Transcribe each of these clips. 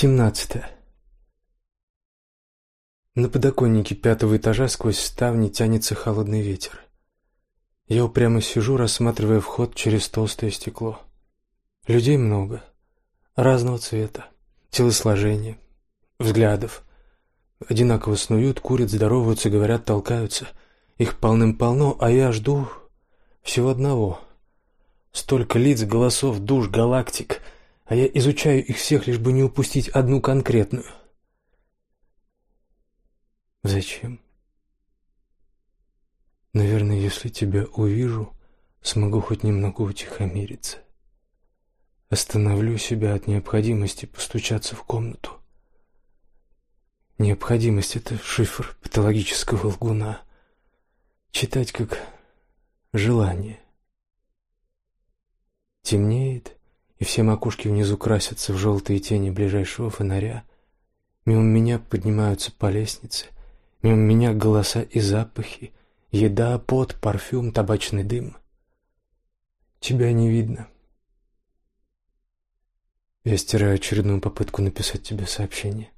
17. На подоконнике пятого этажа сквозь ставни тянется холодный ветер. Я упрямо сижу, рассматривая вход через толстое стекло. Людей много, разного цвета, телосложения, взглядов. Одинаково снуют, курят, здороваются, говорят, толкаются. Их полным-полно, а я жду всего одного. Столько лиц, голосов, душ, галактик, а я изучаю их всех, лишь бы не упустить одну конкретную. Зачем? Наверное, если тебя увижу, смогу хоть немного утихомириться. Остановлю себя от необходимости постучаться в комнату. Необходимость — это шифр патологического лгуна. Читать как желание. Темнеет, и все макушки внизу красятся в желтые тени ближайшего фонаря. Мимо меня поднимаются по лестнице, мимо меня голоса и запахи, еда, пот, парфюм, табачный дым. Тебя не видно. Я стираю очередную попытку написать тебе сообщение.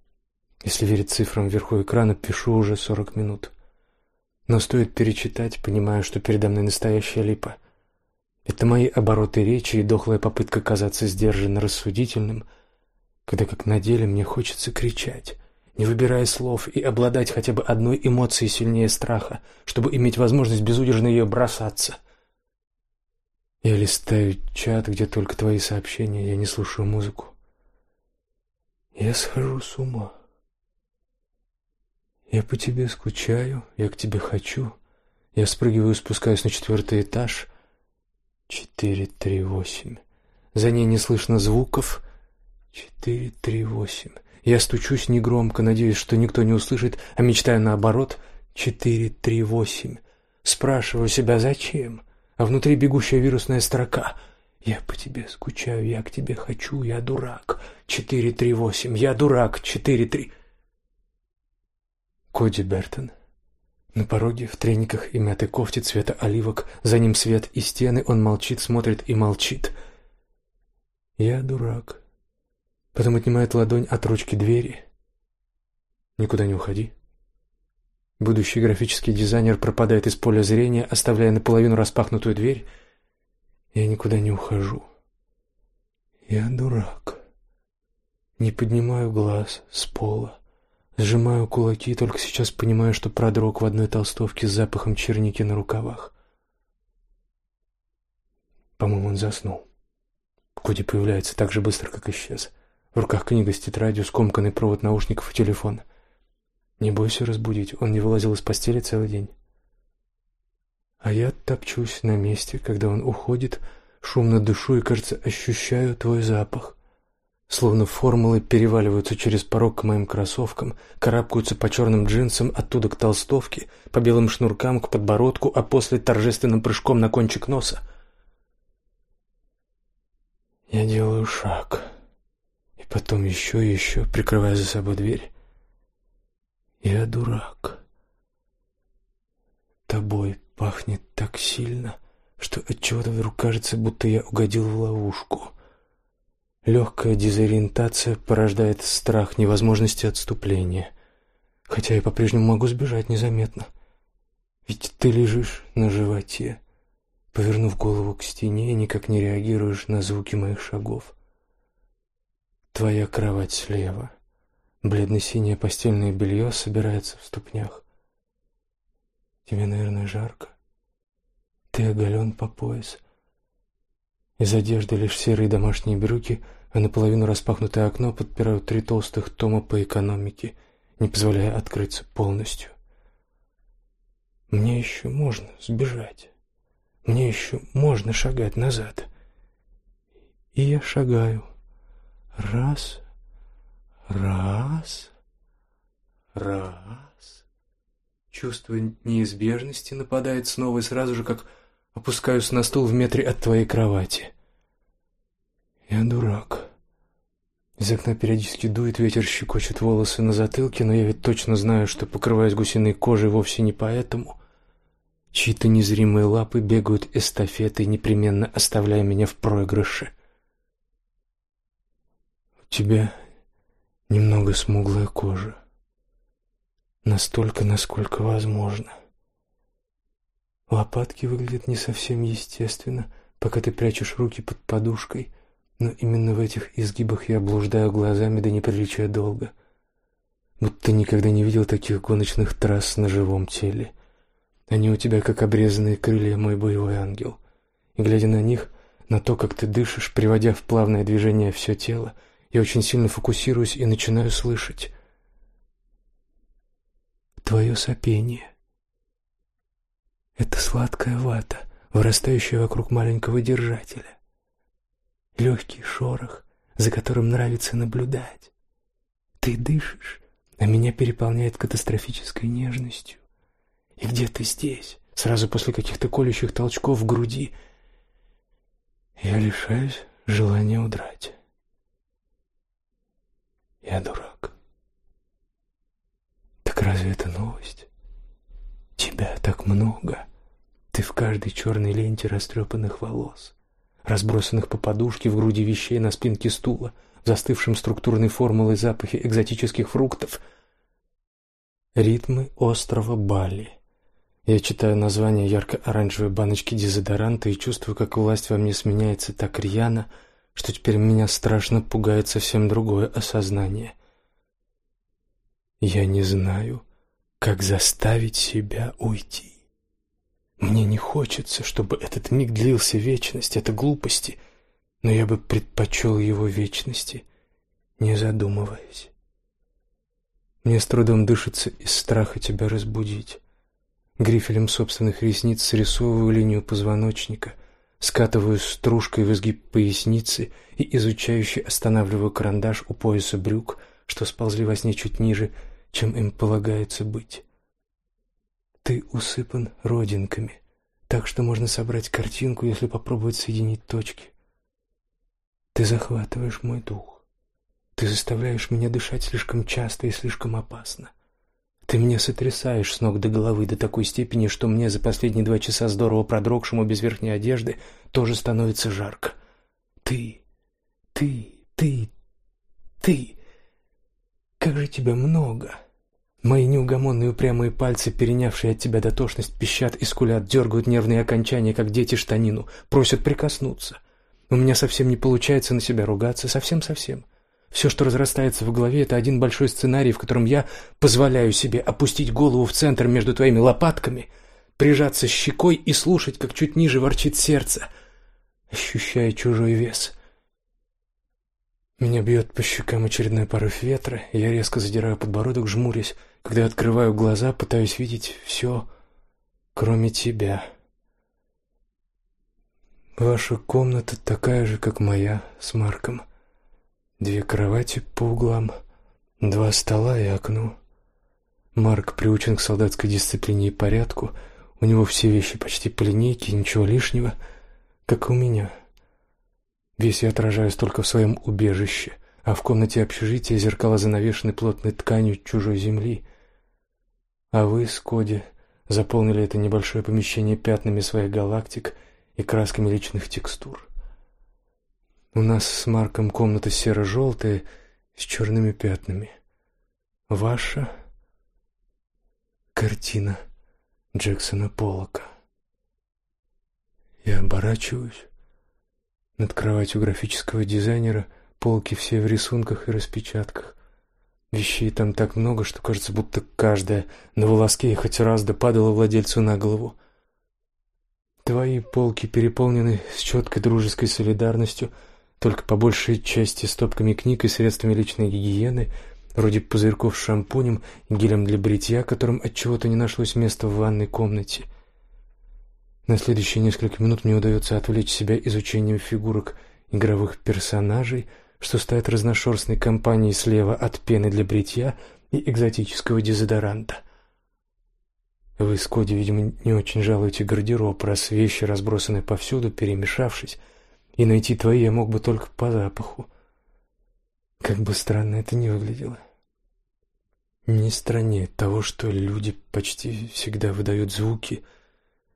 Если верить цифрам вверху экрана, пишу уже сорок минут. Но стоит перечитать, понимаю, что передо мной настоящая липа. Это мои обороты речи и дохлая попытка казаться сдержанно рассудительным, когда как на деле мне хочется кричать, не выбирая слов и обладать хотя бы одной эмоцией сильнее страха, чтобы иметь возможность безудержно ее бросаться — я листаю чат, где только твои сообщения, я не слушаю музыку. Я схожу с ума. Я по тебе скучаю, я к тебе хочу. Я спрыгиваю, спускаюсь на четвертый этаж. Четыре, три, восемь. За ней не слышно звуков. Четыре, три, восемь. Я стучусь негромко, надеюсь, что никто не услышит, а мечтаю наоборот. Четыре, три, восемь. Спрашиваю себя, зачем? а внутри бегущая вирусная строка. «Я по тебе скучаю, я к тебе хочу, я дурак. Четыре, три, восемь, я дурак. Четыре, три...» Коди Бертон. На пороге, в трениках и мятой кофте цвета оливок, за ним свет и стены, он молчит, смотрит и молчит. «Я дурак». Потом отнимает ладонь от ручки двери. «Никуда не уходи». Будущий графический дизайнер пропадает из поля зрения, оставляя наполовину распахнутую дверь. Я никуда не ухожу. Я дурак. Не поднимаю глаз с пола. Сжимаю кулаки и только сейчас понимаю, что продрог в одной толстовке с запахом черники на рукавах. По-моему, он заснул. Коди появляется так же быстро, как исчез. В руках книга с тетрадью, скомканный провод наушников и телефон. Не бойся разбудить, он не вылазил из постели целый день. А я топчусь на месте, когда он уходит, шумно дышу и, кажется, ощущаю твой запах. Словно формулы переваливаются через порог к моим кроссовкам, карабкаются по черным джинсам, оттуда к толстовке, по белым шнуркам к подбородку, а после торжественным прыжком на кончик носа. Я делаю шаг, и потом еще и еще, прикрывая за собой дверь. Я дурак. Тобой пахнет так сильно, что отчего-то вдруг кажется, будто я угодил в ловушку. Легкая дезориентация порождает страх невозможности отступления. Хотя я по-прежнему могу сбежать незаметно. Ведь ты лежишь на животе, повернув голову к стене и никак не реагируешь на звуки моих шагов. Твоя кровать слева — Бледно-синее постельное белье собирается в ступнях. Тебе, наверное, жарко. Ты оголен по пояс. Из одежды лишь серые домашние брюки, а наполовину распахнутое окно подпирают три толстых тома по экономике, не позволяя открыться полностью. Мне еще можно сбежать. Мне еще можно шагать назад. И я шагаю. Раз, Раз, раз. Чувство неизбежности нападает снова и сразу же, как опускаюсь на стул в метре от твоей кровати. Я дурак. Из окна периодически дует ветер, щекочет волосы на затылке, но я ведь точно знаю, что покрываюсь гусиной кожей вовсе не поэтому. Чьи-то незримые лапы бегают эстафетой, непременно оставляя меня в проигрыше. У тебя немного смуглая кожа. Настолько, насколько возможно. Лопатки выглядят не совсем естественно, пока ты прячешь руки под подушкой, но именно в этих изгибах я блуждаю глазами до неприличия долго. Будто никогда не видел таких гоночных трасс на живом теле. Они у тебя как обрезанные крылья, мой боевой ангел. И глядя на них, на то, как ты дышишь, приводя в плавное движение все тело, я очень сильно фокусируюсь и начинаю слышать твое сопение. Это сладкая вата, вырастающая вокруг маленького держателя. Легкий шорох, за которым нравится наблюдать. Ты дышишь, а меня переполняет катастрофической нежностью. И где-то здесь, сразу после каких-то колющих толчков в груди, я лишаюсь желания удрать. Я дурак. Так разве это новость? Тебя так много. Ты в каждой черной ленте растрепанных волос, разбросанных по подушке в груди вещей на спинке стула, застывшим структурной формулой запахи экзотических фруктов. Ритмы острова Бали. Я читаю название ярко-оранжевой баночки дезодоранта и чувствую, как власть во мне сменяется так рьяно, что теперь меня страшно пугает совсем другое осознание. Я не знаю, как заставить себя уйти. Мне не хочется, чтобы этот миг длился вечность, это глупости, но я бы предпочел его вечности, не задумываясь. Мне с трудом дышится из страха тебя разбудить. Грифелем собственных ресниц срисовываю линию позвоночника, скатываю стружкой в изгиб поясницы и изучающе останавливаю карандаш у пояса брюк, что сползли во сне чуть ниже, чем им полагается быть. Ты усыпан родинками, так что можно собрать картинку, если попробовать соединить точки. Ты захватываешь мой дух. Ты заставляешь меня дышать слишком часто и слишком опасно. Ты меня сотрясаешь с ног до головы до такой степени, что мне за последние два часа здорово продрогшему без верхней одежды тоже становится жарко. Ты, ты, ты, ты. Как же тебя много. Мои неугомонные упрямые пальцы, перенявшие от тебя дотошность, пищат и скулят, дергают нервные окончания, как дети штанину, просят прикоснуться. У меня совсем не получается на себя ругаться, совсем-совсем. Все, что разрастается в голове, это один большой сценарий, в котором я позволяю себе опустить голову в центр между твоими лопатками, прижаться щекой и слушать, как чуть ниже ворчит сердце, ощущая чужой вес. Меня бьет по щекам очередной порыв ветра, я резко задираю подбородок, жмурясь, когда открываю глаза, пытаюсь видеть все, кроме тебя. Ваша комната такая же, как моя, с Марком. Две кровати по углам, два стола и окно. Марк приучен к солдатской дисциплине и порядку. У него все вещи почти по линейке, ничего лишнего, как у меня. Весь я отражаюсь только в своем убежище, а в комнате общежития зеркала занавешены плотной тканью чужой земли. А вы с Коди заполнили это небольшое помещение пятнами своих галактик и красками личных текстур. У нас с Марком комната серо-желтая с черными пятнами. Ваша картина Джексона Поллока. Я оборачиваюсь. Над кроватью графического дизайнера полки все в рисунках и распечатках. Вещей там так много, что кажется, будто каждая на волоске и хоть раз да падала владельцу на голову. Твои полки переполнены с четкой дружеской солидарностью, только по большей части стопками книг и средствами личной гигиены, вроде пузырьков с шампунем гелем для бритья, которым от чего-то не нашлось места в ванной комнате. На следующие несколько минут мне удается отвлечь себя изучением фигурок игровых персонажей — что стоят разношерстной компанией слева от пены для бритья и экзотического дезодоранта. Вы с Коди, видимо, не очень жалуете гардероб, раз вещи разбросаны повсюду, перемешавшись, и найти твои я мог бы только по запаху. Как бы странно это ни выглядело. Не страннее того, что люди почти всегда выдают звуки,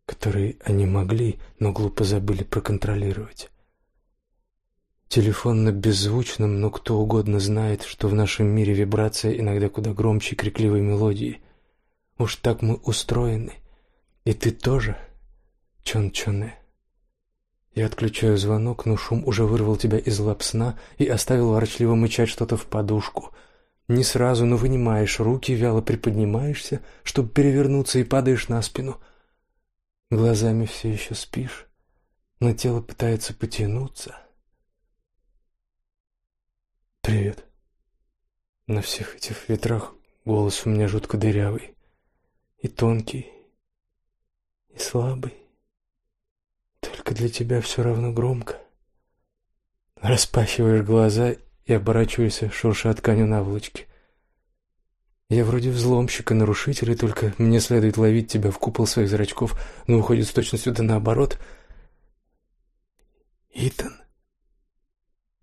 которые они могли, но глупо забыли проконтролировать. Телефонно беззвучным, но кто угодно знает, что в нашем мире вибрация иногда куда громче крикливой мелодии. Уж так мы устроены. И ты тоже, Чон-Чоне. Я отключаю звонок, но шум уже вырвал тебя из лап сна и оставил ворчливо мычать что-то в подушку. Не сразу, но вынимаешь руки, вяло приподнимаешься, чтобы перевернуться, и падаешь на спину. Глазами все еще спишь, но тело пытается потянуться. «Привет». На всех этих ветрах голос у меня жутко дырявый. И тонкий, и слабый. Только для тебя все равно громко. Распахиваешь глаза и оборачиваешься, шурша тканью наволочки. Я вроде взломщик и нарушитель, и только мне следует ловить тебя в купол своих зрачков, но уходит с точностью да наоборот. Итан.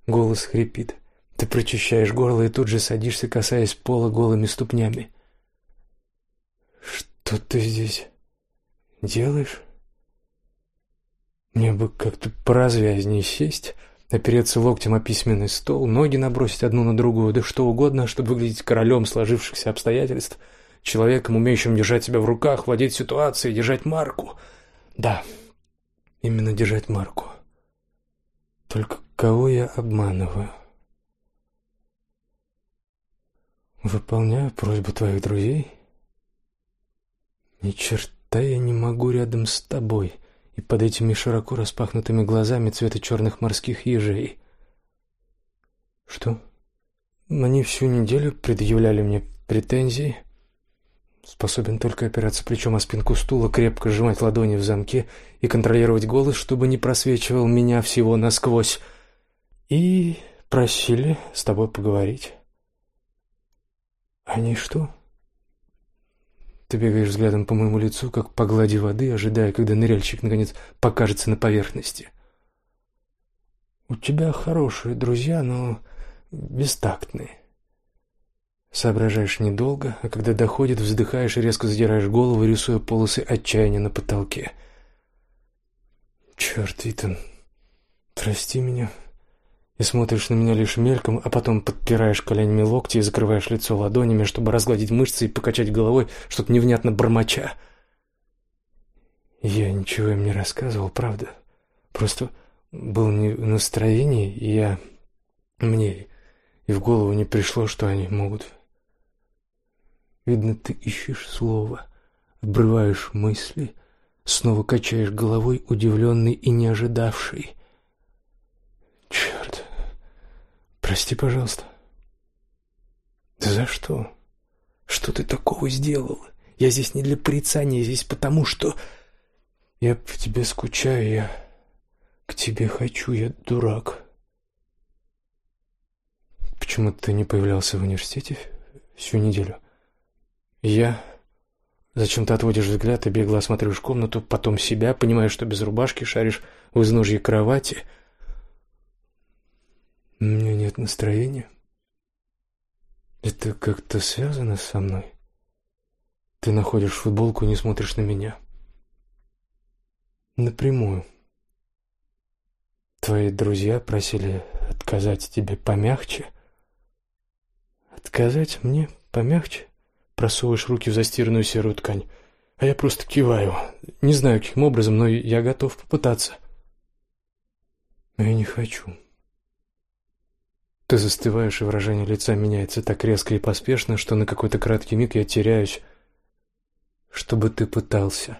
Голос хрипит. Ты прочищаешь горло и тут же садишься, касаясь пола голыми ступнями. Что ты здесь делаешь? Мне бы как-то поразвязнее сесть, опереться локтем о письменный стол, ноги набросить одну на другую, да что угодно, чтобы выглядеть королем сложившихся обстоятельств, человеком, умеющим держать себя в руках, владеть ситуацией, держать марку. Да, именно держать марку. Только кого я обманываю? Выполняю просьбу твоих друзей. Ни черта я не могу рядом с тобой и под этими широко распахнутыми глазами цвета черных морских ежей. Что? Они всю неделю предъявляли мне претензии. Способен только опираться плечом о спинку стула, крепко сжимать ладони в замке и контролировать голос, чтобы не просвечивал меня всего насквозь. И просили с тобой поговорить. Они что? Ты бегаешь взглядом по моему лицу, как по глади воды, ожидая, когда ныряльщик наконец покажется на поверхности. У тебя хорошие друзья, но бестактные. Соображаешь недолго, а когда доходит, вздыхаешь и резко задираешь голову, рисуя полосы отчаяния на потолке. Черт, Итан, прости меня и смотришь на меня лишь мельком, а потом подпираешь коленями локти и закрываешь лицо ладонями, чтобы разгладить мышцы и покачать головой, что-то невнятно бормоча. Я ничего им не рассказывал, правда. Просто был не в настроении, и я... Мне и в голову не пришло, что они могут... Видно, ты ищешь слово, обрываешь мысли, снова качаешь головой, удивленный и не ожидавший. Черт. Прости, пожалуйста. За что? Что ты такого сделал? Я здесь не для порицания, здесь потому, что я по тебе скучаю, я к тебе хочу, я дурак. Почему ты не появлялся в университете всю неделю? Я Зачем ты отводишь взгляд и бегло осматриваешь комнату, потом себя, понимая, что без рубашки шаришь в изножье кровати, у меня нет настроения. Это как-то связано со мной. Ты находишь футболку и не смотришь на меня. Напрямую. Твои друзья просили отказать тебе помягче. Отказать мне помягче? Просовываешь руки в застиранную серую ткань. А я просто киваю. Не знаю, каким образом, но я готов попытаться. Но я не хочу. Ты застываешь, и выражение лица меняется так резко и поспешно, что на какой-то краткий миг я теряюсь. Чтобы ты пытался.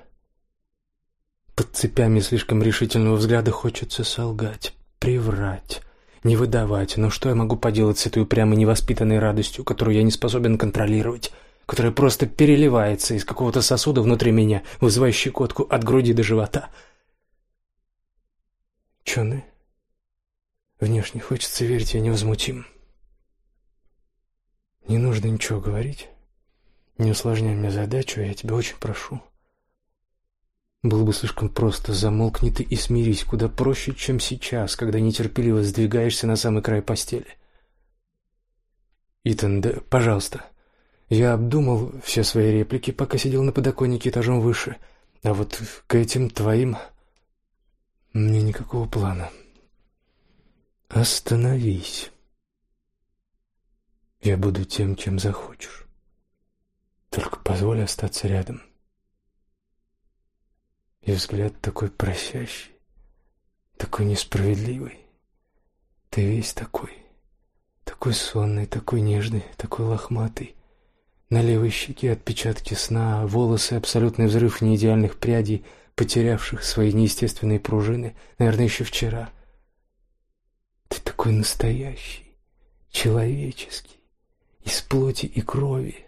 Под цепями слишком решительного взгляда хочется солгать, приврать, не выдавать. Но что я могу поделать с этой упрямой невоспитанной радостью, которую я не способен контролировать, которая просто переливается из какого-то сосуда внутри меня, вызывая щекотку от груди до живота? Чоны? Внешне хочется верить, я невозмутим. Не нужно ничего говорить. Не усложняй мне задачу, я тебя очень прошу. Было бы слишком просто, замолкни ты и смирись, куда проще, чем сейчас, когда нетерпеливо сдвигаешься на самый край постели. Итан, да, пожалуйста. Я обдумал все свои реплики, пока сидел на подоконнике этажом выше, а вот к этим твоим мне никакого плана. Остановись. Я буду тем, чем захочешь. Только позволь остаться рядом. И взгляд такой просящий, такой несправедливый. Ты весь такой, такой сонный, такой нежный, такой лохматый. На левой щеке отпечатки сна, волосы, абсолютный взрыв неидеальных прядей, потерявших свои неестественные пружины, наверное, еще вчера. Ты такой настоящий, человеческий, из плоти и крови.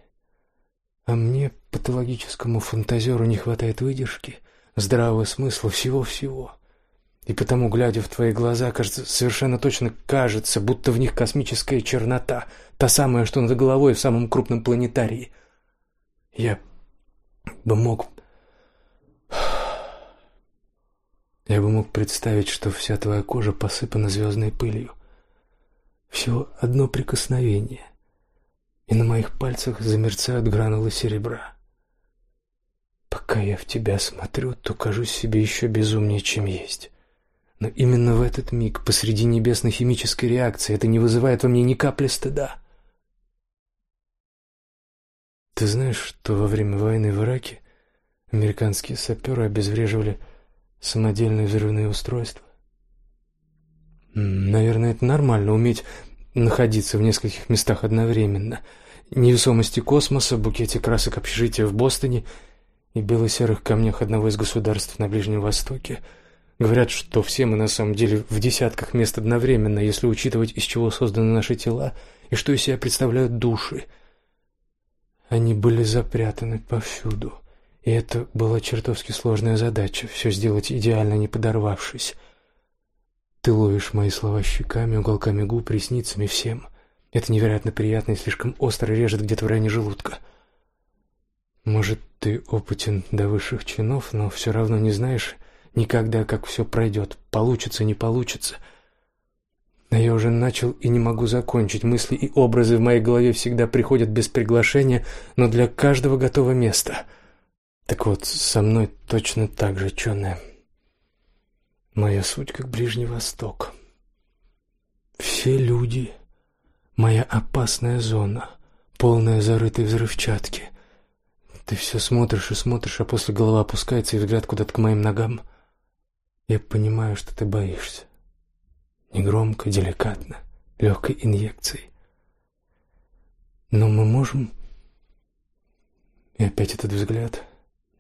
А мне, патологическому фантазеру, не хватает выдержки, здравого смысла, всего-всего. И потому, глядя в твои глаза, кажется, совершенно точно кажется, будто в них космическая чернота, та самая, что над головой в самом крупном планетарии. Я бы мог... Я бы мог представить, что вся твоя кожа посыпана звездной пылью. Всего одно прикосновение, и на моих пальцах замерцают гранулы серебра. Пока я в тебя смотрю, то кажусь себе еще безумнее, чем есть. Но именно в этот миг, посреди небесной химической реакции, это не вызывает во мне ни капли стыда. Ты знаешь, что во время войны в Ираке американские саперы обезвреживали самодельные взрывные устройства? Наверное, это нормально уметь находиться в нескольких местах одновременно. Невесомости космоса, букете красок общежития в Бостоне и бело-серых камнях одного из государств на Ближнем Востоке — Говорят, что все мы на самом деле в десятках мест одновременно, если учитывать, из чего созданы наши тела и что из себя представляют души. Они были запрятаны повсюду, и это была чертовски сложная задача все сделать идеально, не подорвавшись. Ты ловишь мои слова щеками, уголками губ, ресницами, всем. Это невероятно приятно и слишком остро режет где-то в районе желудка. Может, ты опытен до высших чинов, но все равно не знаешь, Никогда, как все пройдет, получится, не получится. А я уже начал и не могу закончить. Мысли и образы в моей голове всегда приходят без приглашения, но для каждого готово место. Так вот, со мной точно так же, чёрная. Моя суть как Ближний Восток. Все люди — моя опасная зона, полная зарытой взрывчатки. Ты все смотришь и смотришь, а после голова опускается и взгляд куда-то к моим ногам — я понимаю, что ты боишься. Негромко, деликатно, легкой инъекцией. Но мы можем... И опять этот взгляд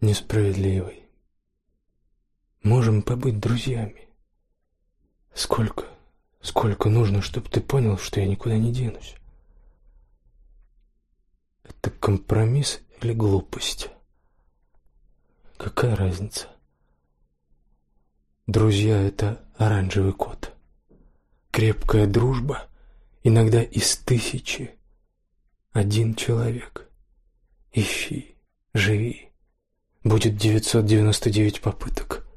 несправедливый. Можем побыть друзьями. Сколько, сколько нужно, чтобы ты понял, что я никуда не денусь? Это компромисс или глупость? Какая разница? Друзья — это оранжевый кот. Крепкая дружба иногда из тысячи. Один человек. Ищи, живи. Будет 999 попыток.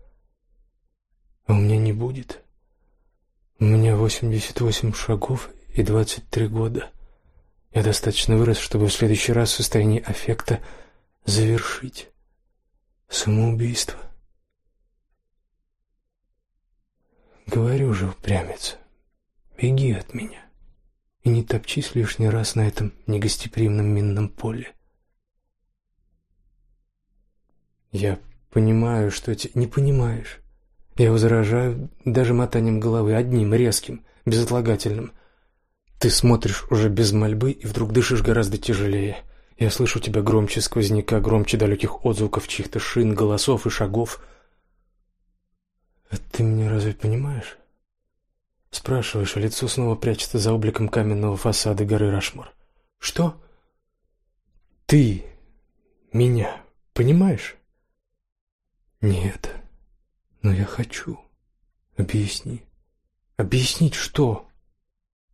А у меня не будет. У меня 88 шагов и 23 года. Я достаточно вырос, чтобы в следующий раз в состоянии аффекта завершить самоубийство. Говорю же, упрямец, беги от меня и не топчись лишний раз на этом негостеприимном минном поле. Я понимаю, что ты не понимаешь. Я возражаю даже мотанием головы, одним, резким, безотлагательным. Ты смотришь уже без мольбы и вдруг дышишь гораздо тяжелее. Я слышу тебя громче сквозняка, громче далеких отзвуков чьих-то шин, голосов и шагов — а ты меня разве понимаешь? Спрашиваешь, а лицо снова прячется за обликом каменного фасада горы Рашмор. Что? Ты меня понимаешь? Нет. Но я хочу. Объясни. Объяснить что?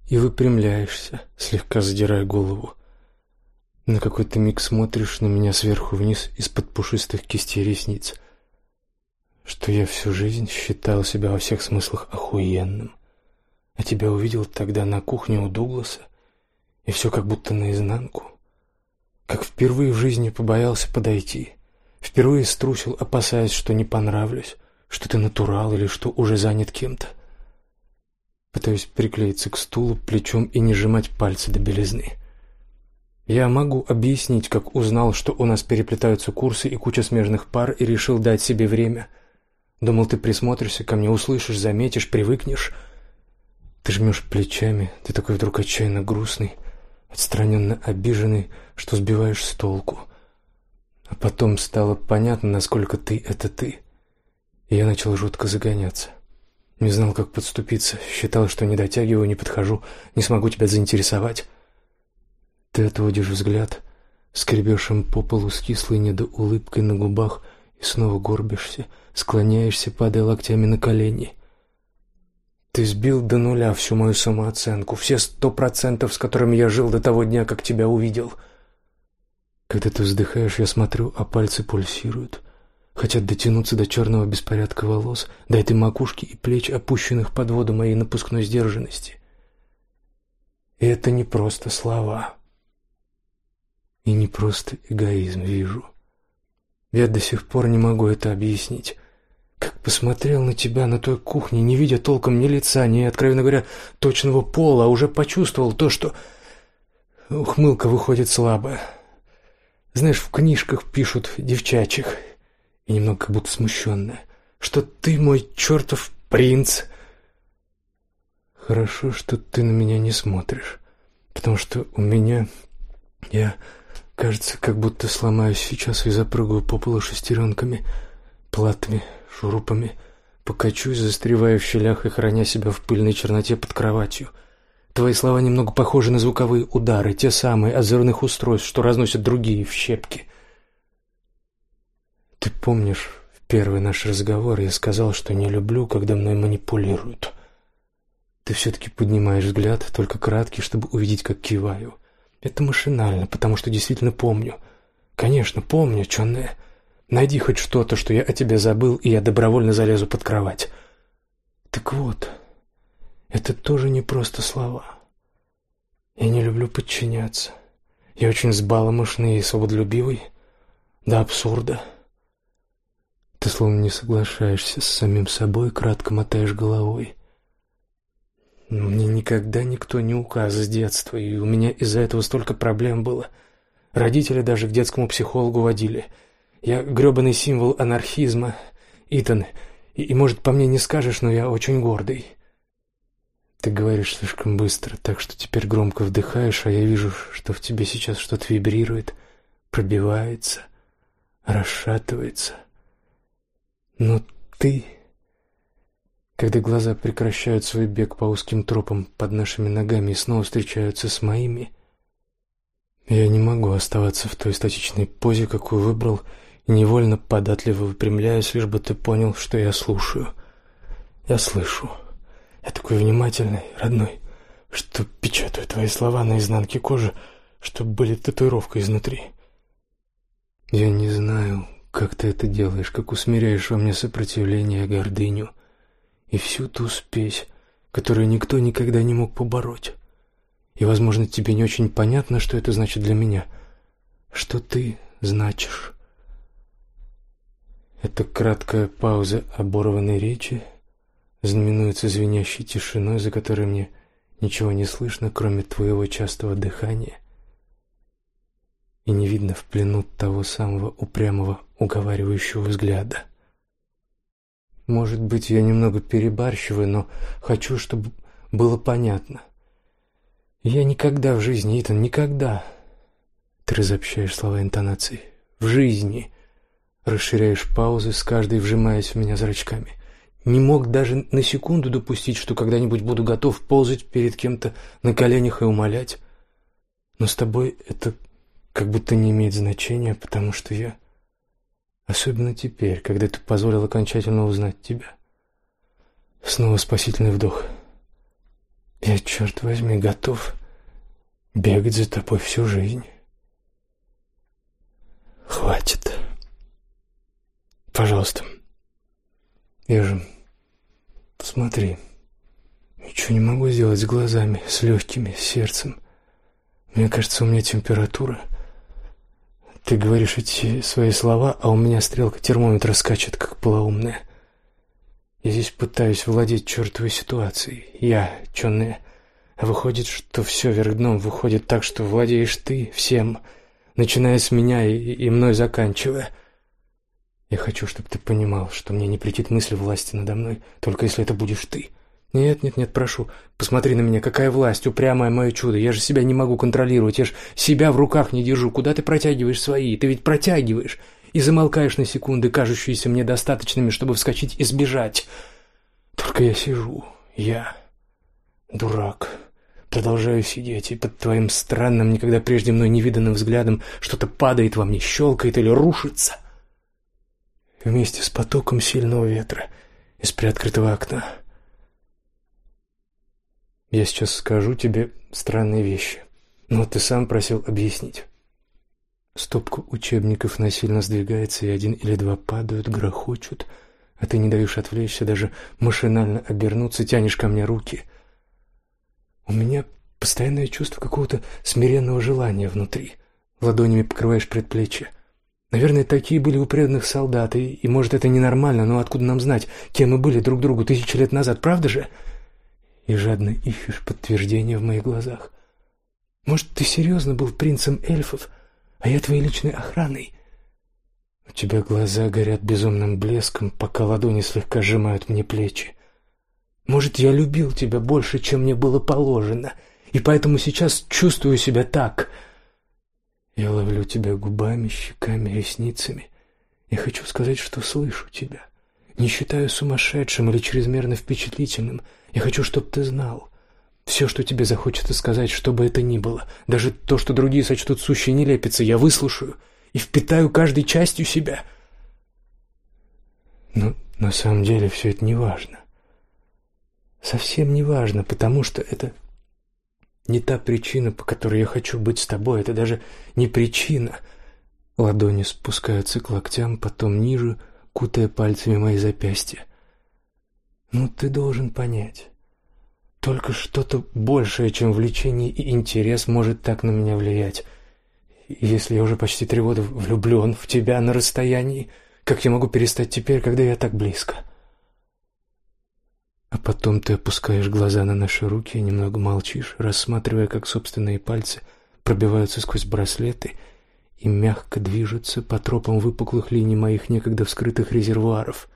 И выпрямляешься, слегка задирая голову. На какой-то миг смотришь на меня сверху вниз из-под пушистых кистей ресниц что я всю жизнь считал себя во всех смыслах охуенным, а тебя увидел тогда на кухне у Дугласа, и все как будто наизнанку, как впервые в жизни побоялся подойти, впервые струсил, опасаясь, что не понравлюсь, что ты натурал или что уже занят кем-то. Пытаюсь приклеиться к стулу плечом и не сжимать пальцы до белизны. Я могу объяснить, как узнал, что у нас переплетаются курсы и куча смежных пар, и решил дать себе время. Думал, ты присмотришься ко мне, услышишь, заметишь, привыкнешь. Ты жмешь плечами, ты такой вдруг отчаянно грустный, отстраненно обиженный, что сбиваешь с толку. А потом стало понятно, насколько ты — это ты. И я начал жутко загоняться. Не знал, как подступиться, считал, что не дотягиваю, не подхожу, не смогу тебя заинтересовать. Ты отводишь взгляд, скребешь им по полу с кислой недоулыбкой на губах и снова горбишься, склоняешься, падая локтями на колени. Ты сбил до нуля всю мою самооценку, все сто процентов, с которыми я жил до того дня, как тебя увидел. Когда ты вздыхаешь, я смотрю, а пальцы пульсируют. Хотят дотянуться до черного беспорядка волос, до этой макушки и плеч, опущенных под воду моей напускной сдержанности. И это не просто слова. И не просто эгоизм, вижу. Я до сих пор не могу это объяснить. Как посмотрел на тебя на той кухне, не видя толком ни лица, ни, откровенно говоря, точного пола, а уже почувствовал то, что ухмылка выходит слабая. Знаешь, в книжках пишут девчачьих, и немного как будто смущенная, что ты мой чертов принц. Хорошо, что ты на меня не смотришь, потому что у меня... Я, кажется, как будто сломаюсь сейчас и запрыгаю по полу шестеренками, платами, шурупами, покачусь, застревая в щелях и храня себя в пыльной черноте под кроватью. Твои слова немного похожи на звуковые удары, те самые озорных устройств, что разносят другие в щепки. Ты помнишь, в первый наш разговор я сказал, что не люблю, когда мной манипулируют. Ты все-таки поднимаешь взгляд, только краткий, чтобы увидеть, как киваю. Это машинально, потому что действительно помню. Конечно, помню, Чонне. Найди хоть что-то, что я о тебе забыл, и я добровольно залезу под кровать. Так вот, это тоже не просто слова. Я не люблю подчиняться. Я очень сбаломышный и свободолюбивый. До абсурда. Ты словно не соглашаешься с самим собой, кратко мотаешь головой. Мне никогда никто не указ с детства, и у меня из-за этого столько проблем было. Родители даже к детскому психологу водили — я грёбаный символ анархизма, Итан, и, и, может, по мне не скажешь, но я очень гордый. Ты говоришь слишком быстро, так что теперь громко вдыхаешь, а я вижу, что в тебе сейчас что-то вибрирует, пробивается, расшатывается. Но ты... Когда глаза прекращают свой бег по узким тропам под нашими ногами и снова встречаются с моими, я не могу оставаться в той статичной позе, какую выбрал, невольно податливо выпрямляюсь, лишь бы ты понял, что я слушаю. Я слышу. Я такой внимательный, родной, что печатаю твои слова на изнанке кожи, чтобы были татуировкой изнутри. Я не знаю, как ты это делаешь, как усмиряешь во мне сопротивление и гордыню и всю ту спесь, которую никто никогда не мог побороть. И, возможно, тебе не очень понятно, что это значит для меня, что ты значишь. Эта краткая пауза оборванной речи знаменуется звенящей тишиной, за которой мне ничего не слышно, кроме твоего частого дыхания, и не видно в плену того самого упрямого, уговаривающего взгляда. Может быть, я немного перебарщиваю, но хочу, чтобы было понятно. Я никогда в жизни, Итан, никогда... Ты разобщаешь слова интонацией. В жизни Расширяешь паузы, с каждой вжимаясь в меня зрачками. Не мог даже на секунду допустить, что когда-нибудь буду готов ползать перед кем-то на коленях и умолять. Но с тобой это как будто не имеет значения, потому что я... Особенно теперь, когда ты позволил окончательно узнать тебя. Снова спасительный вдох. Я, черт возьми, готов бегать за тобой всю жизнь. Хватит. Пожалуйста. Я же... Посмотри. Ничего не могу сделать с глазами, с легкими, с сердцем. Мне кажется, у меня температура. Ты говоришь эти свои слова, а у меня стрелка термометра скачет, как полоумная. Я здесь пытаюсь владеть чертовой ситуацией. Я, чёрная. А выходит, что все вверх дном выходит так, что владеешь ты всем, начиная с меня и, и мной заканчивая. Я хочу, чтобы ты понимал, что мне не претит мысль власти надо мной, только если это будешь ты. Нет, нет, нет, прошу, посмотри на меня, какая власть, упрямое мое чудо. Я же себя не могу контролировать, я же себя в руках не держу. Куда ты протягиваешь свои? Ты ведь протягиваешь и замолкаешь на секунды, кажущиеся мне достаточными, чтобы вскочить и сбежать. Только я сижу, я дурак. Продолжаю сидеть, и под твоим странным, никогда прежде мной невиданным взглядом что-то падает во мне, щелкает или рушится. Вместе с потоком сильного ветра из приоткрытого окна. Я сейчас скажу тебе странные вещи, но ты сам просил объяснить. Стопка учебников насильно сдвигается, и один или два падают, грохочут, а ты не даешь отвлечься, даже машинально обернуться, тянешь ко мне руки — у меня постоянное чувство какого-то смиренного желания внутри. Ладонями покрываешь предплечье. Наверное, такие были у преданных солдат, и, и может, это ненормально, но откуда нам знать, кем мы были друг другу тысячи лет назад, правда же? И жадно ищешь подтверждение в моих глазах. Может, ты серьезно был принцем эльфов, а я твоей личной охраной? У тебя глаза горят безумным блеском, пока ладони слегка сжимают мне плечи. Может, я любил тебя больше, чем мне было положено, и поэтому сейчас чувствую себя так. Я ловлю тебя губами, щеками, ресницами. Я хочу сказать, что слышу тебя. Не считаю сумасшедшим или чрезмерно впечатлительным. Я хочу, чтобы ты знал. Все, что тебе захочется сказать, что бы это ни было, даже то, что другие сочтут сущей нелепицей, я выслушаю и впитаю каждой частью себя. Но на самом деле все это не важно совсем не важно, потому что это не та причина, по которой я хочу быть с тобой, это даже не причина. Ладони спускаются к локтям, потом ниже, кутая пальцами мои запястья. Ну, ты должен понять. Только что-то большее, чем влечение и интерес, может так на меня влиять. Если я уже почти три года влюблен в тебя на расстоянии, как я могу перестать теперь, когда я так близко?» А потом ты опускаешь глаза на наши руки и немного молчишь, рассматривая, как собственные пальцы пробиваются сквозь браслеты и мягко движутся по тропам выпуклых линий моих некогда вскрытых резервуаров.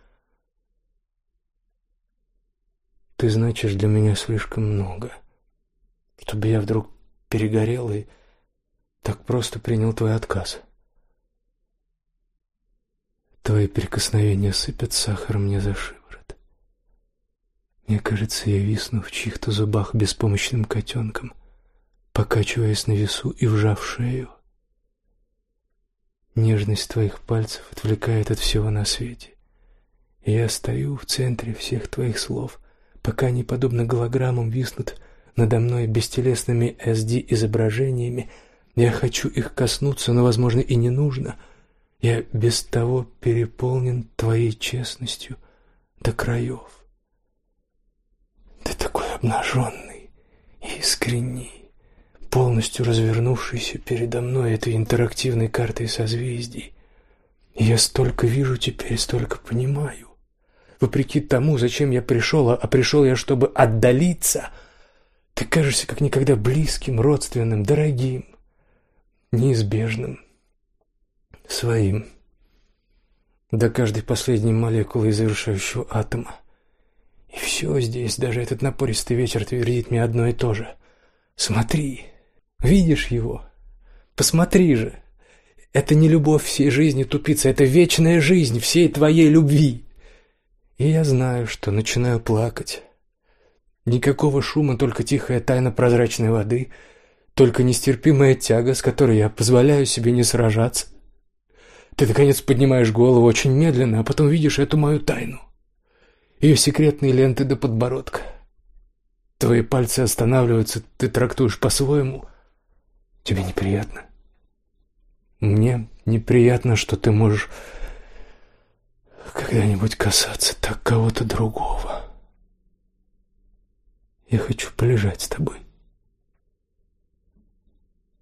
Ты значишь для меня слишком много, чтобы я вдруг перегорел и так просто принял твой отказ. Твои прикосновения сыпят сахаром мне за шею. Мне кажется, я висну в чьих-то зубах беспомощным котенком, покачиваясь на весу и вжав шею. Нежность твоих пальцев отвлекает от всего на свете. Я стою в центре всех твоих слов, пока они, подобно голограммам, виснут надо мной бестелесными SD-изображениями. Я хочу их коснуться, но, возможно, и не нужно. Я без того переполнен твоей честностью до краев. Ты такой обнаженный, искренний, полностью развернувшийся передо мной этой интерактивной картой созвездий. Я столько вижу теперь, столько понимаю. Вопреки тому, зачем я пришел, а пришел я, чтобы отдалиться, ты кажешься как никогда близким, родственным, дорогим, неизбежным, своим, до каждой последней молекулы и завершающего атома. И все здесь, даже этот напористый вечер твердит мне одно и то же. Смотри, видишь его? Посмотри же. Это не любовь всей жизни, тупица, это вечная жизнь всей твоей любви. И я знаю, что начинаю плакать. Никакого шума, только тихая тайна прозрачной воды, только нестерпимая тяга, с которой я позволяю себе не сражаться. Ты наконец поднимаешь голову очень медленно, а потом видишь эту мою тайну ее секретные ленты до подбородка. Твои пальцы останавливаются, ты трактуешь по-своему. Тебе неприятно? Мне неприятно, что ты можешь когда-нибудь касаться так кого-то другого. Я хочу полежать с тобой.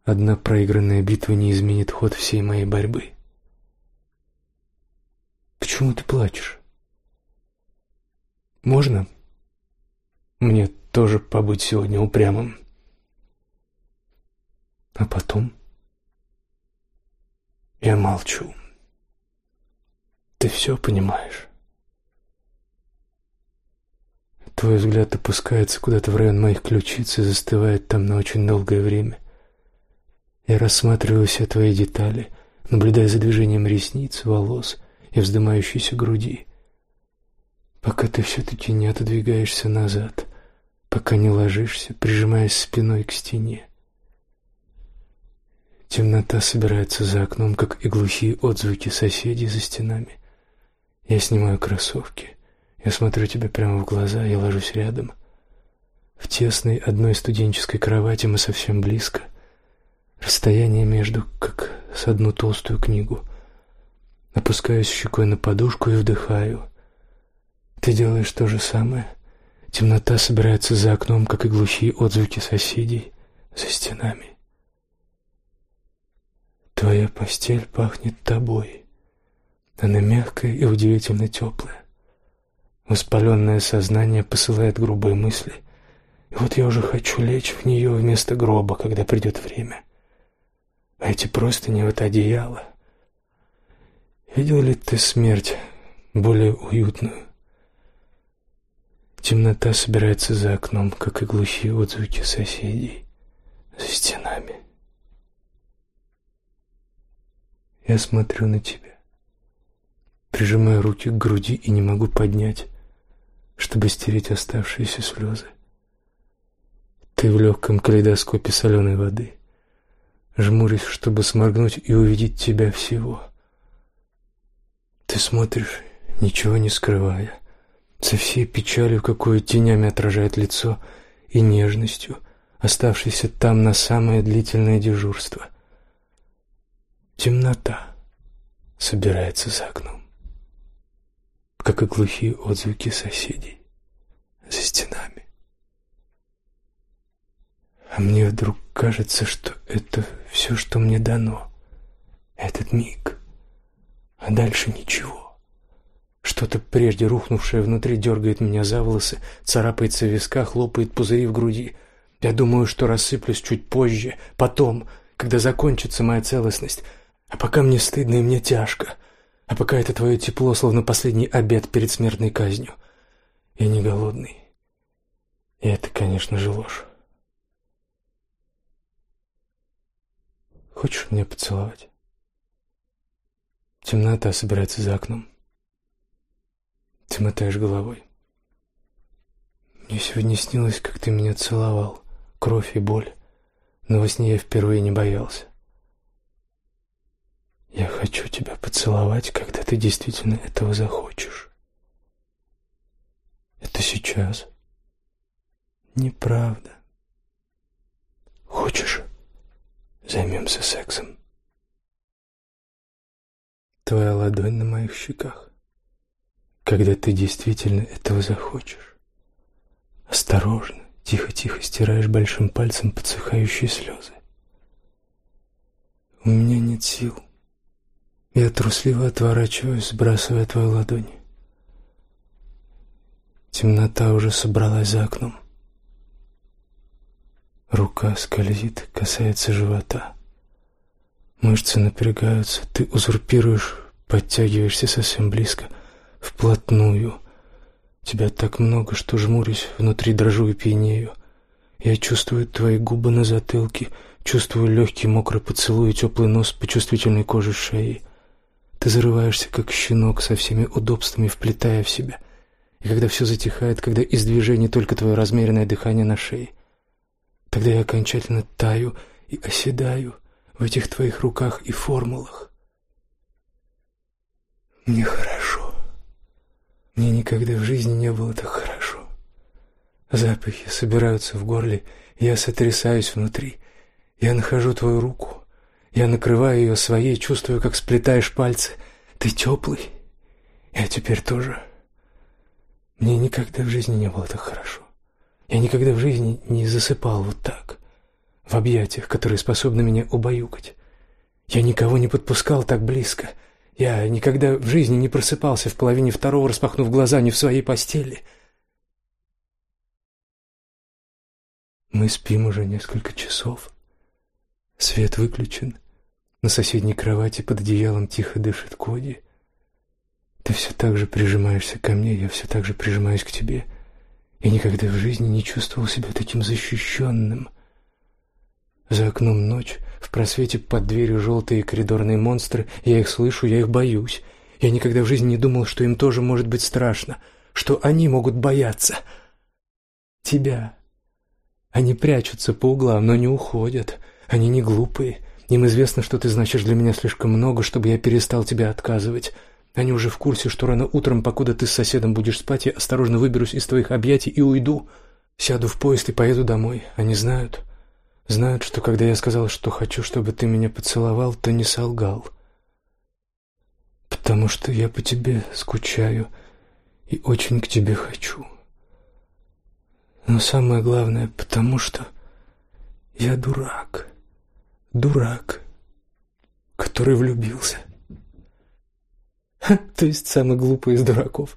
Одна проигранная битва не изменит ход всей моей борьбы. Почему ты плачешь? Можно мне тоже побыть сегодня упрямым? А потом я молчу. Ты все понимаешь. Твой взгляд опускается куда-то в район моих ключиц и застывает там на очень долгое время. Я рассматриваю все твои детали, наблюдая за движением ресниц, волос и вздымающейся груди, пока ты все-таки не отодвигаешься назад, пока не ложишься, прижимаясь спиной к стене. Темнота собирается за окном, как и глухие отзвуки соседей за стенами. Я снимаю кроссовки. Я смотрю тебе прямо в глаза, я ложусь рядом. В тесной одной студенческой кровати мы совсем близко. Расстояние между, как с одну толстую книгу. Опускаюсь щекой на подушку и вдыхаю. Ты делаешь то же самое. Темнота собирается за окном, как и глухие отзвуки соседей за стенами. Твоя постель пахнет тобой. Она мягкая и удивительно теплая. Воспаленное сознание посылает грубые мысли. И вот я уже хочу лечь в нее вместо гроба, когда придет время. А эти просто не вот одеяло. Видел ли ты смерть более уютную? Темнота собирается за окном, как и глухие отзвуки соседей за стенами. Я смотрю на тебя. Прижимаю руки к груди и не могу поднять, чтобы стереть оставшиеся слезы. Ты в легком калейдоскопе соленой воды. Жмурюсь, чтобы сморгнуть и увидеть тебя всего. Ты смотришь, ничего не скрывая, со всей печалью, какую тенями отражает лицо, и нежностью, оставшейся там на самое длительное дежурство. Темнота собирается за окном, как и глухие отзвуки соседей за стенами. А мне вдруг кажется, что это все, что мне дано, этот миг, а дальше ничего. Что-то прежде рухнувшее внутри дергает меня за волосы, царапается в висках, хлопает пузыри в груди. Я думаю, что рассыплюсь чуть позже, потом, когда закончится моя целостность, а пока мне стыдно и мне тяжко. А пока это твое тепло, словно последний обед перед смертной казнью. Я не голодный. И это, конечно же, ложь. Хочешь меня поцеловать? Темнота собирается за окном. Ты мотаешь головой. Мне сегодня снилось, как ты меня целовал. Кровь и боль. Но во сне я впервые не боялся. Я хочу тебя поцеловать, когда ты действительно этого захочешь. Это сейчас. Неправда. Хочешь, займемся сексом? Твоя ладонь на моих щеках. Когда ты действительно этого захочешь. Осторожно, тихо-тихо стираешь большим пальцем подсыхающие слезы. У меня нет сил. Я трусливо отворачиваюсь, сбрасывая твою ладонь. Темнота уже собралась за окном. Рука скользит, касается живота. Мышцы напрягаются, ты узурпируешь, подтягиваешься совсем близко, вплотную. Тебя так много, что жмурюсь, внутри дрожу и пьянею. Я чувствую твои губы на затылке, чувствую легкий мокрый поцелуй и теплый нос по чувствительной коже шеи. Ты зарываешься, как щенок, со всеми удобствами вплетая в себя. И когда все затихает, когда из движений только твое размеренное дыхание на шее, тогда я окончательно таю и оседаю в этих твоих руках и формулах. Мне хорошо. Мне никогда в жизни не было так хорошо. Запахи собираются в горле, я сотрясаюсь внутри. Я нахожу твою руку, я накрываю ее своей, чувствую, как сплетаешь пальцы. Ты теплый. Я теперь тоже. Мне никогда в жизни не было так хорошо. Я никогда в жизни не засыпал вот так, в объятиях, которые способны меня убаюкать. Я никого не подпускал так близко. Я никогда в жизни не просыпался в половине второго, распахнув глаза не в своей постели. Мы спим уже несколько часов. Свет выключен. На соседней кровати под одеялом тихо дышит Коди. Ты все так же прижимаешься ко мне, я все так же прижимаюсь к тебе. Я никогда в жизни не чувствовал себя таким защищенным. За окном ночь, в просвете под дверью желтые коридорные монстры. Я их слышу, я их боюсь. Я никогда в жизни не думал, что им тоже может быть страшно, что они могут бояться. Тебя. Они прячутся по углам, но не уходят. Они не глупые. Им известно, что ты значишь для меня слишком много, чтобы я перестал тебе отказывать. Они уже в курсе, что рано утром, покуда ты с соседом будешь спать, я осторожно выберусь из твоих объятий и уйду. Сяду в поезд и поеду домой. Они знают. Знают, что когда я сказал, что хочу, чтобы ты меня поцеловал, то не солгал. Потому что я по тебе скучаю и очень к тебе хочу. Но самое главное, потому что я дурак. Дурак, который влюбился. Ха, то есть самый глупый из дураков.